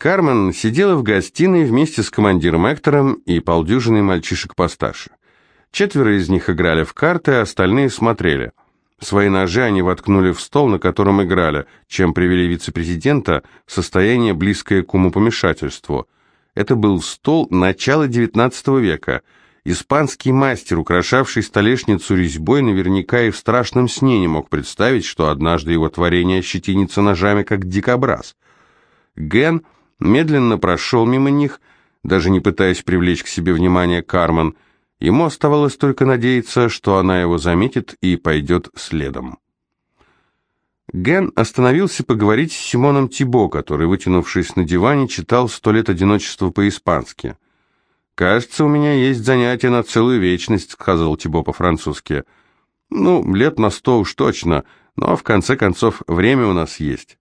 Кармен сидела в гостиной вместе с командиром Эктором и полдюжиной мальчишек постарше. Четверо из них играли в карты, а остальные смотрели. Свои ножи они воткнули в стол, на котором играли, чем привели вице-президента в состояние, близкое к умопомешательству. Это был стол начала XIX века. Испанский мастер, украшавший столешницу резьбой, наверняка и в страшном сне не мог представить, что однажды его творение ощетинится ножами, как дикобраз. Ген медленно прошел мимо них, даже не пытаясь привлечь к себе внимание Кармен – Ему оставалось только надеяться, что она его заметит и пойдет следом. Ген остановился поговорить с Симоном Тибо, который, вытянувшись на диване, читал «Сто лет одиночества» по-испански. «Кажется, у меня есть занятие на целую вечность», — сказал Тибо по-французски. «Ну, лет на сто уж точно, но в конце концов время у нас есть».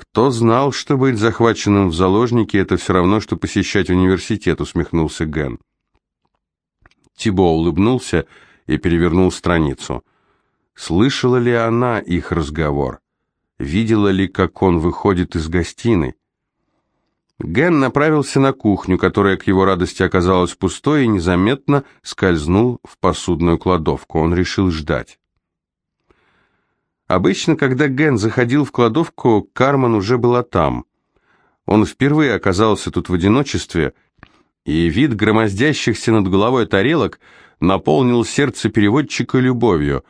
«Кто знал, что быть захваченным в заложники — это все равно, что посещать университет», — усмехнулся Ген. Тибо улыбнулся и перевернул страницу. Слышала ли она их разговор? Видела ли, как он выходит из гостиной? Ген направился на кухню, которая к его радости оказалась пустой, и незаметно скользнул в посудную кладовку. Он решил ждать. Обычно, когда Ген заходил в кладовку, Кармен уже была там. Он впервые оказался тут в одиночестве и вид громоздящихся над головой тарелок наполнил сердце переводчика любовью.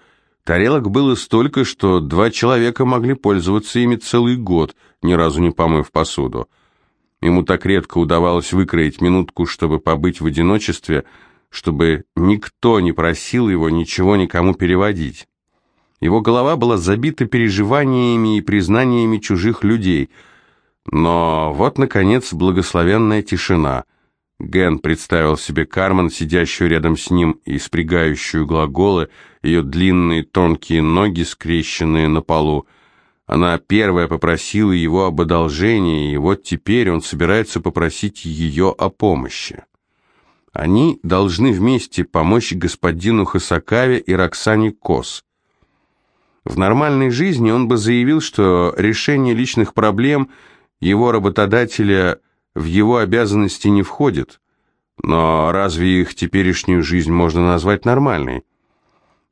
Тарелок было столько, что два человека могли пользоваться ими целый год, ни разу не помыв посуду. Ему так редко удавалось выкроить минутку, чтобы побыть в одиночестве, чтобы никто не просил его ничего никому переводить. Его голова была забита переживаниями и признаниями чужих людей. Но вот, наконец, благословенная тишина — Ген представил себе Кармен, сидящую рядом с ним и спрягающую глаголы, ее длинные тонкие ноги, скрещенные на полу. Она первая попросила его об одолжении, и вот теперь он собирается попросить ее о помощи. Они должны вместе помочь господину Хасакаве и Роксане Кос. В нормальной жизни он бы заявил, что решение личных проблем его работодателя – в его обязанности не входит. Но разве их теперешнюю жизнь можно назвать нормальной?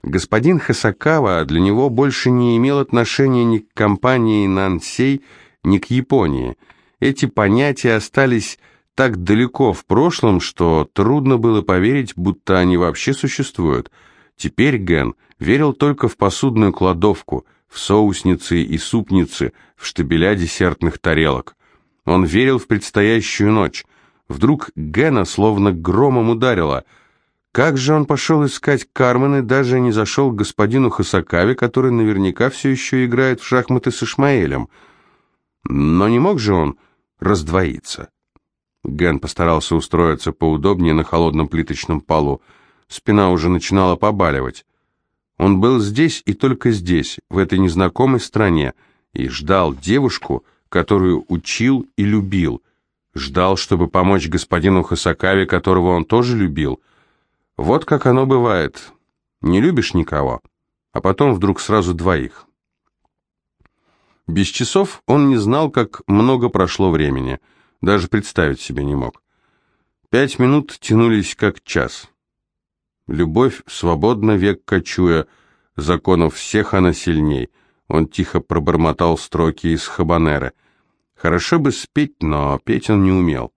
Господин Хасакава для него больше не имел отношения ни к компании Нансей, ни к Японии. Эти понятия остались так далеко в прошлом, что трудно было поверить, будто они вообще существуют. Теперь Ген верил только в посудную кладовку, в соусницы и супницы, в штабеля десертных тарелок. Он верил в предстоящую ночь. Вдруг Гена словно громом ударило. Как же он пошел искать Кармен и даже не зашел к господину Хасакаве, который наверняка все еще играет в шахматы с Ишмаэлем. Но не мог же он раздвоиться. Ген постарался устроиться поудобнее на холодном плиточном полу. Спина уже начинала побаливать. Он был здесь и только здесь, в этой незнакомой стране, и ждал девушку, которую учил и любил, ждал, чтобы помочь господину Хасакаве, которого он тоже любил. Вот как оно бывает. Не любишь никого, а потом вдруг сразу двоих. Без часов он не знал, как много прошло времени, даже представить себе не мог. Пять минут тянулись как час. Любовь свободно век кочуя, законов всех она сильней — он тихо пробормотал строки из Хабанеры. Хорошо бы спеть, но петь он не умел.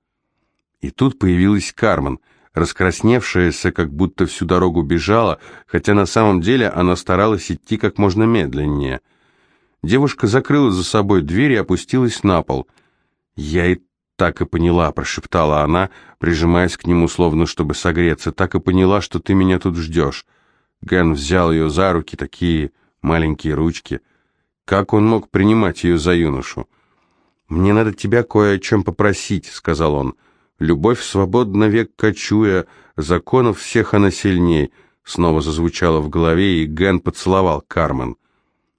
И тут появилась Кармен, раскрасневшаяся, как будто всю дорогу бежала, хотя на самом деле она старалась идти как можно медленнее. Девушка закрыла за собой дверь и опустилась на пол. «Я и так и поняла», — прошептала она, прижимаясь к нему, словно чтобы согреться. «Так и поняла, что ты меня тут ждешь». Ген взял ее за руки, такие маленькие ручки — как он мог принимать ее за юношу? «Мне надо тебя кое о чем попросить», — сказал он. «Любовь свободна век кочуя, законов всех она сильней», — снова зазвучало в голове, и Ген поцеловал Кармен.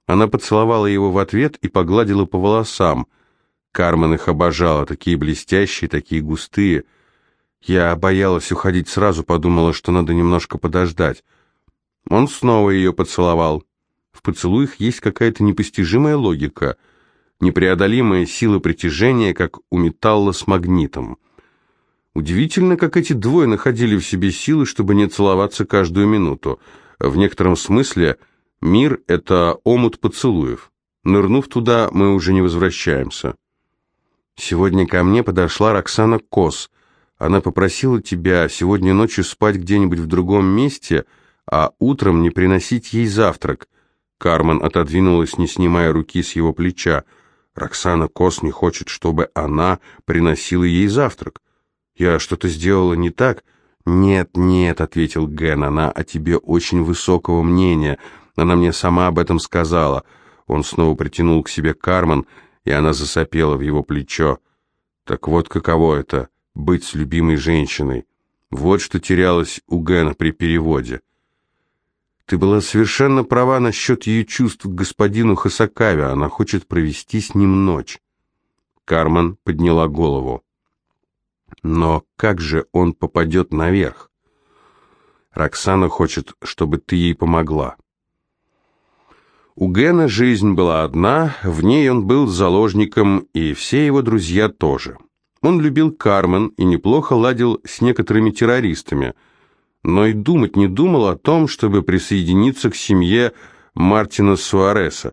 Она поцеловала его в ответ и погладила по волосам. Кармен их обожала, такие блестящие, такие густые. Я боялась уходить сразу, подумала, что надо немножко подождать. Он снова ее поцеловал. В поцелуях есть какая-то непостижимая логика. непреодолимая сила притяжения, как у металла с магнитом. Удивительно, как эти двое находили в себе силы, чтобы не целоваться каждую минуту. В некотором смысле мир — это омут поцелуев. Нырнув туда, мы уже не возвращаемся. Сегодня ко мне подошла Роксана Кос. Она попросила тебя сегодня ночью спать где-нибудь в другом месте, а утром не приносить ей завтрак. Кармен отодвинулась, не снимая руки с его плеча. Роксана Кос не хочет, чтобы она приносила ей завтрак. Я что-то сделала не так? Нет, нет, ответил Ген, она о тебе очень высокого мнения. Она мне сама об этом сказала. Он снова притянул к себе Кармен, и она засопела в его плечо. Так вот каково это — быть с любимой женщиной. Вот что терялось у Гена при переводе. Ты была совершенно права насчет ее чувств к господину Хасакаве. Она хочет провести с ним ночь. Кармен подняла голову. Но как же он попадет наверх? Роксана хочет, чтобы ты ей помогла. У Гена жизнь была одна, в ней он был заложником, и все его друзья тоже. Он любил Кармен и неплохо ладил с некоторыми террористами, но и думать не думал о том, чтобы присоединиться к семье Мартина Суареса.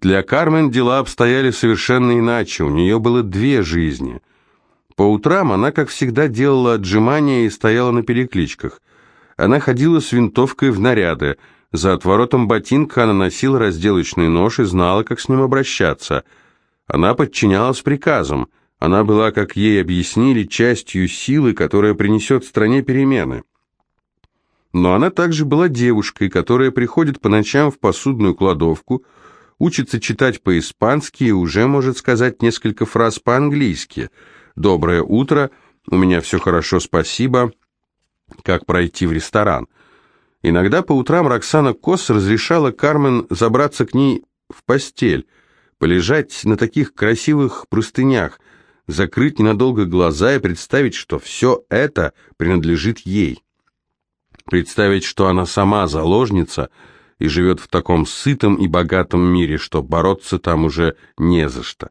Для Кармен дела обстояли совершенно иначе, у нее было две жизни. По утрам она, как всегда, делала отжимания и стояла на перекличках. Она ходила с винтовкой в наряды – за отворотом ботинка она носила разделочный нож и знала, как с ним обращаться. Она подчинялась приказам. Она была, как ей объяснили, частью силы, которая принесет стране перемены. Но она также была девушкой, которая приходит по ночам в посудную кладовку, учится читать по-испански и уже может сказать несколько фраз по-английски. «Доброе утро», «У меня все хорошо, спасибо», «Как пройти в ресторан». Иногда по утрам Роксана Кос разрешала Кармен забраться к ней в постель, полежать на таких красивых простынях, закрыть ненадолго глаза и представить, что все это принадлежит ей. Представить, что она сама заложница и живет в таком сытом и богатом мире, что бороться там уже не за что.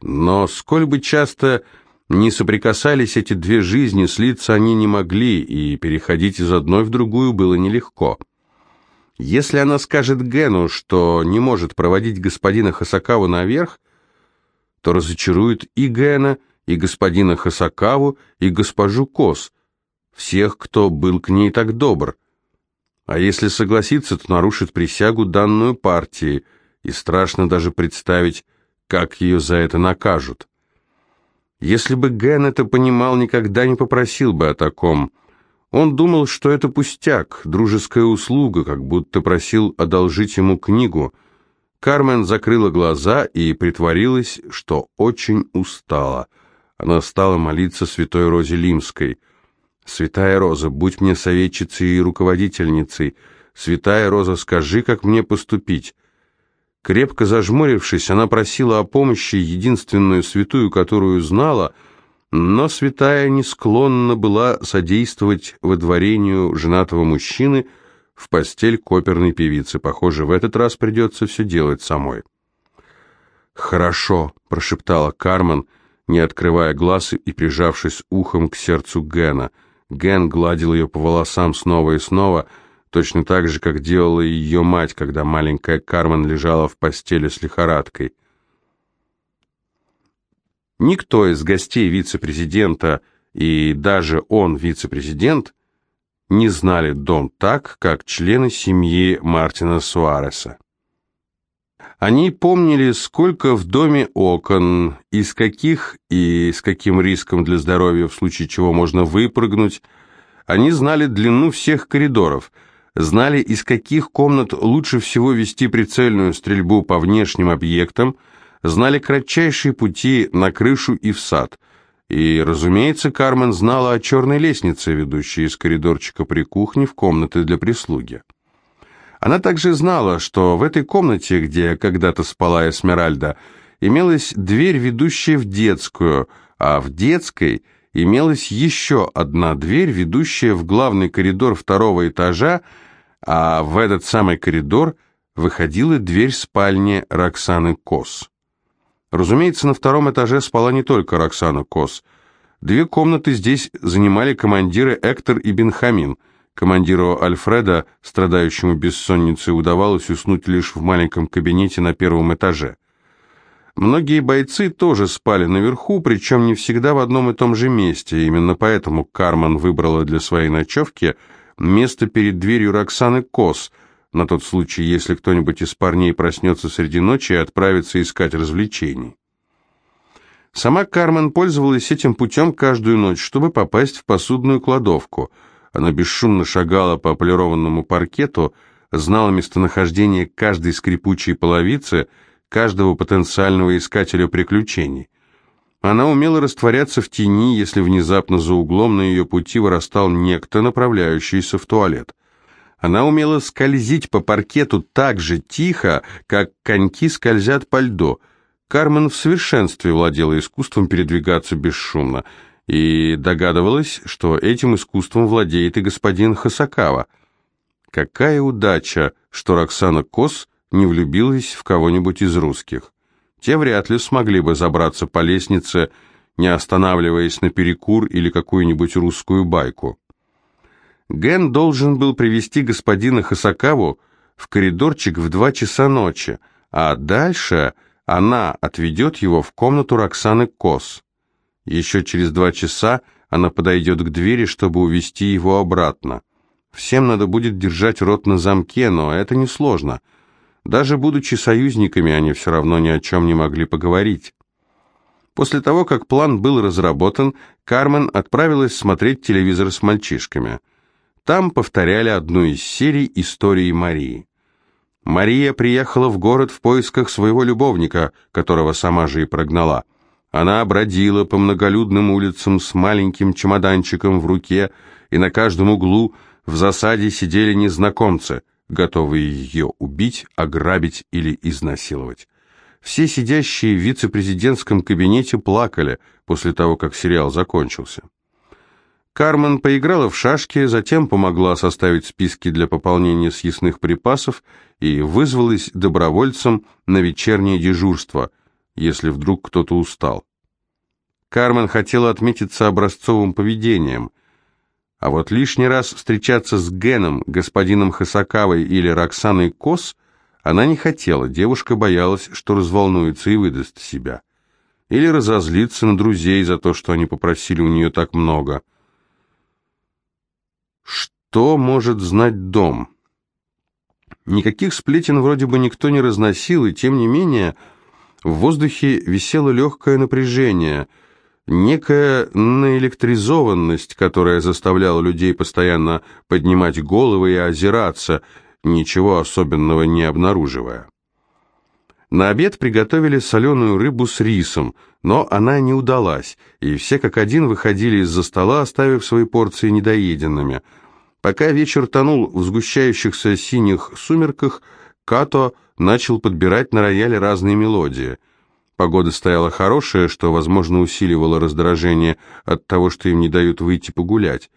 Но сколь бы часто не соприкасались эти две жизни, слиться они не могли, и переходить из одной в другую было нелегко. Если она скажет Гену, что не может проводить господина Хасакаву наверх, то разочарует и Гена, и господина Хасакаву, и госпожу Кос, всех, кто был к ней так добр. А если согласится, то нарушит присягу данную партии, и страшно даже представить, как ее за это накажут. Если бы Ген это понимал, никогда не попросил бы о таком. Он думал, что это пустяк, дружеская услуга, как будто просил одолжить ему книгу. Кармен закрыла глаза и притворилась, что очень устала. Она стала молиться святой Розе Лимской. «Святая Роза, будь мне советчицей и руководительницей. Святая Роза, скажи, как мне поступить. Крепко зажмурившись, она просила о помощи единственную святую, которую знала, но святая не склонна была содействовать выдворению женатого мужчины в постель к оперной певице. Похоже, в этот раз придется все делать самой. «Хорошо», — прошептала Кармен, не открывая глаз и прижавшись ухом к сердцу Гена. Ген гладил ее по волосам снова и снова — точно так же, как делала ее мать, когда маленькая Кармен лежала в постели с лихорадкой. Никто из гостей вице-президента и даже он, вице-президент, не знали дом так, как члены семьи Мартина Суареса. Они помнили, сколько в доме окон, из каких и с каким риском для здоровья, в случае чего можно выпрыгнуть. Они знали длину всех коридоров – знали, из каких комнат лучше всего вести прицельную стрельбу по внешним объектам, знали кратчайшие пути на крышу и в сад. И, разумеется, Кармен знала о черной лестнице, ведущей из коридорчика при кухне в комнаты для прислуги. Она также знала, что в этой комнате, где когда-то спала Эсмеральда, имелась дверь, ведущая в детскую, а в детской – имелась еще одна дверь, ведущая в главный коридор второго этажа, а в этот самый коридор выходила дверь спальни Роксаны Кос. Разумеется, на втором этаже спала не только Роксана Кос. Две комнаты здесь занимали командиры Эктор и Бенхамин. Командиру Альфреда, страдающему бессонницей, удавалось уснуть лишь в маленьком кабинете на первом этаже. Многие бойцы тоже спали наверху, причем не всегда в одном и том же месте. Именно поэтому Карман выбрала для своей ночевки место перед дверью Роксаны Кос, на тот случай, если кто-нибудь из парней проснется среди ночи и отправится искать развлечений. Сама Кармен пользовалась этим путем каждую ночь, чтобы попасть в посудную кладовку. Она бесшумно шагала по полированному паркету, знала местонахождение каждой скрипучей половицы, каждого потенциального искателя приключений. Она умела растворяться в тени, если внезапно за углом на ее пути вырастал некто, направляющийся в туалет. Она умела скользить по паркету так же тихо, как коньки скользят по льду – Кармен в совершенстве владела искусством передвигаться бесшумно и догадывалась, что этим искусством владеет и господин Хасакава. Какая удача, что Роксана Кос не влюбилась в кого-нибудь из русских. Те вряд ли смогли бы забраться по лестнице, не останавливаясь на перекур или какую-нибудь русскую байку. Ген должен был привести господина Хасакаву в коридорчик в два часа ночи, а дальше она отведет его в комнату Роксаны Кос. Еще через два часа она подойдет к двери, чтобы увести его обратно. Всем надо будет держать рот на замке, но это несложно. Даже будучи союзниками, они все равно ни о чем не могли поговорить. После того, как план был разработан, Кармен отправилась смотреть телевизор с мальчишками. Там повторяли одну из серий истории Марии. Мария приехала в город в поисках своего любовника, которого сама же и прогнала. Она бродила по многолюдным улицам с маленьким чемоданчиком в руке, и на каждом углу в засаде сидели незнакомцы, готовые ее убить, ограбить или изнасиловать. Все сидящие в вице-президентском кабинете плакали после того, как сериал закончился. Кармен поиграла в шашки, затем помогла составить списки для пополнения съестных припасов и вызвалась добровольцем на вечернее дежурство, если вдруг кто-то устал. Кармен хотела отметиться образцовым поведением, а вот лишний раз встречаться с Геном, господином Хасакавой или Роксаной Кос она не хотела, девушка боялась, что разволнуется и выдаст себя. Или разозлится на друзей за то, что они попросили у нее так много – что может знать дом? Никаких сплетен вроде бы никто не разносил, и тем не менее в воздухе висело легкое напряжение, некая наэлектризованность, которая заставляла людей постоянно поднимать головы и озираться, ничего особенного не обнаруживая. На обед приготовили соленую рыбу с рисом, но она не удалась, и все как один выходили из-за стола, оставив свои порции недоеденными – Пока вечер тонул в сгущающихся синих сумерках, Като начал подбирать на рояле разные мелодии. Погода стояла хорошая, что, возможно, усиливало раздражение от того, что им не дают выйти погулять.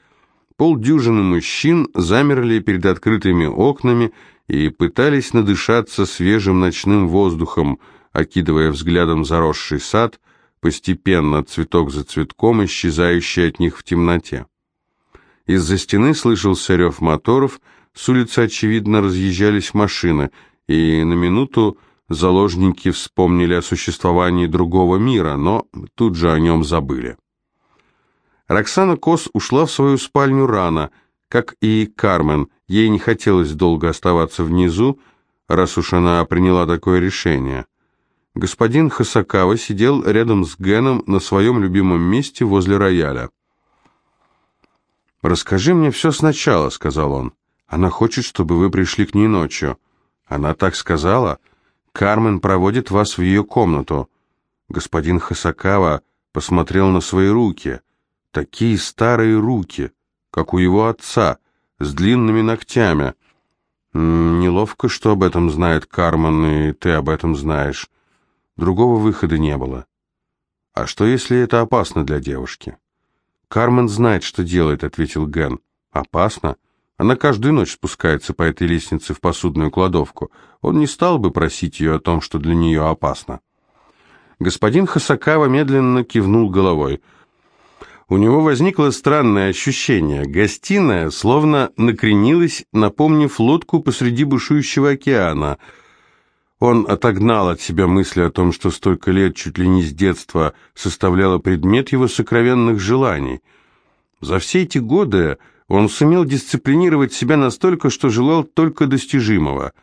Полдюжины мужчин замерли перед открытыми окнами и пытались надышаться свежим ночным воздухом, окидывая взглядом заросший сад, постепенно, цветок за цветком, исчезающий от них в темноте. Из-за стены слышался рев моторов, с улицы, очевидно, разъезжались машины, и на минуту заложники вспомнили о существовании другого мира, но тут же о нем забыли. Роксана Кос ушла в свою спальню рано, как и Кармен, ей не хотелось долго оставаться внизу, раз уж она приняла такое решение. Господин Хасакава сидел рядом с Геном на своем любимом месте возле рояля. «Расскажи мне все сначала», — сказал он. «Она хочет, чтобы вы пришли к ней ночью». «Она так сказала?» «Кармен проводит вас в ее комнату». Господин Хасакава посмотрел на свои руки. Такие старые руки, как у его отца, с длинными ногтями. «Неловко, что об этом знает Кармен, и ты об этом знаешь. Другого выхода не было». «А что, если это опасно для девушки?» «Кармен знает, что делает», — ответил Ген. «Опасно? Она каждую ночь спускается по этой лестнице в посудную кладовку. Он не стал бы просить ее о том, что для нее опасно». Господин Хасакава медленно кивнул головой. У него возникло странное ощущение. Гостиная словно накренилась, напомнив лодку посреди бушующего океана. Он отогнал от себя мысли о том, что столько лет, чуть ли не с детства, составляла предмет его сокровенных желаний. За все эти годы он сумел дисциплинировать себя настолько, что желал только достижимого.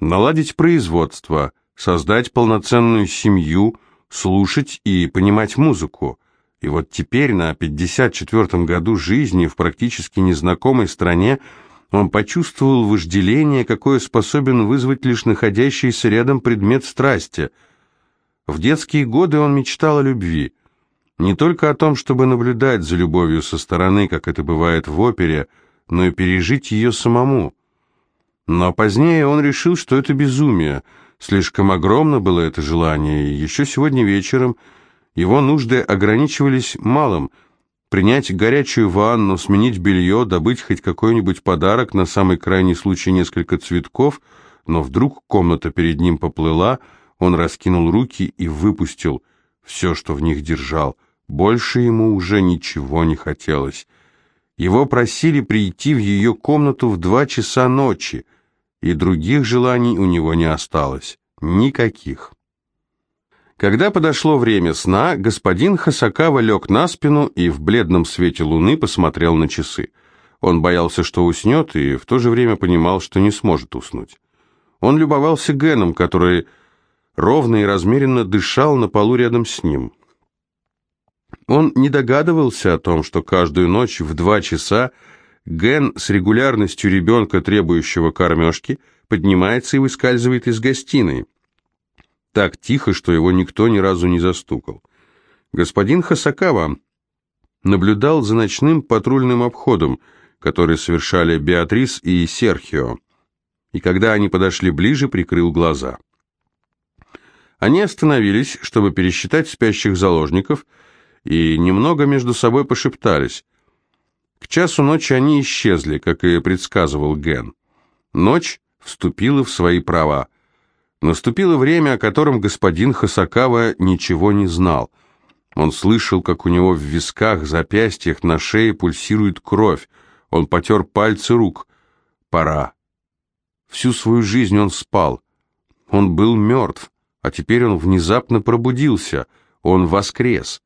Наладить производство, создать полноценную семью, слушать и понимать музыку. И вот теперь, на 54-м году жизни в практически незнакомой стране, он почувствовал вожделение, какое способен вызвать лишь находящийся рядом предмет страсти. В детские годы он мечтал о любви. Не только о том, чтобы наблюдать за любовью со стороны, как это бывает в опере, но и пережить ее самому. Но позднее он решил, что это безумие. Слишком огромно было это желание, еще сегодня вечером его нужды ограничивались малым – принять горячую ванну, сменить белье, добыть хоть какой-нибудь подарок, на самый крайний случай несколько цветков, но вдруг комната перед ним поплыла, он раскинул руки и выпустил все, что в них держал. Больше ему уже ничего не хотелось. Его просили прийти в ее комнату в два часа ночи, и других желаний у него не осталось. Никаких. Когда подошло время сна, господин Хасакава лег на спину и в бледном свете луны посмотрел на часы. Он боялся, что уснет, и в то же время понимал, что не сможет уснуть. Он любовался Геном, который ровно и размеренно дышал на полу рядом с ним. Он не догадывался о том, что каждую ночь в два часа Ген с регулярностью ребенка, требующего кормежки, поднимается и выскальзывает из гостиной так тихо, что его никто ни разу не застукал. Господин Хасакава наблюдал за ночным патрульным обходом, который совершали Беатрис и Серхио, и когда они подошли ближе, прикрыл глаза. Они остановились, чтобы пересчитать спящих заложников, и немного между собой пошептались. К часу ночи они исчезли, как и предсказывал Ген. Ночь вступила в свои права. Наступило время, о котором господин Хасакава ничего не знал. Он слышал, как у него в висках, запястьях, на шее пульсирует кровь. Он потер пальцы рук. Пора. Всю свою жизнь он спал. Он был мертв, а теперь он внезапно пробудился. Он воскрес.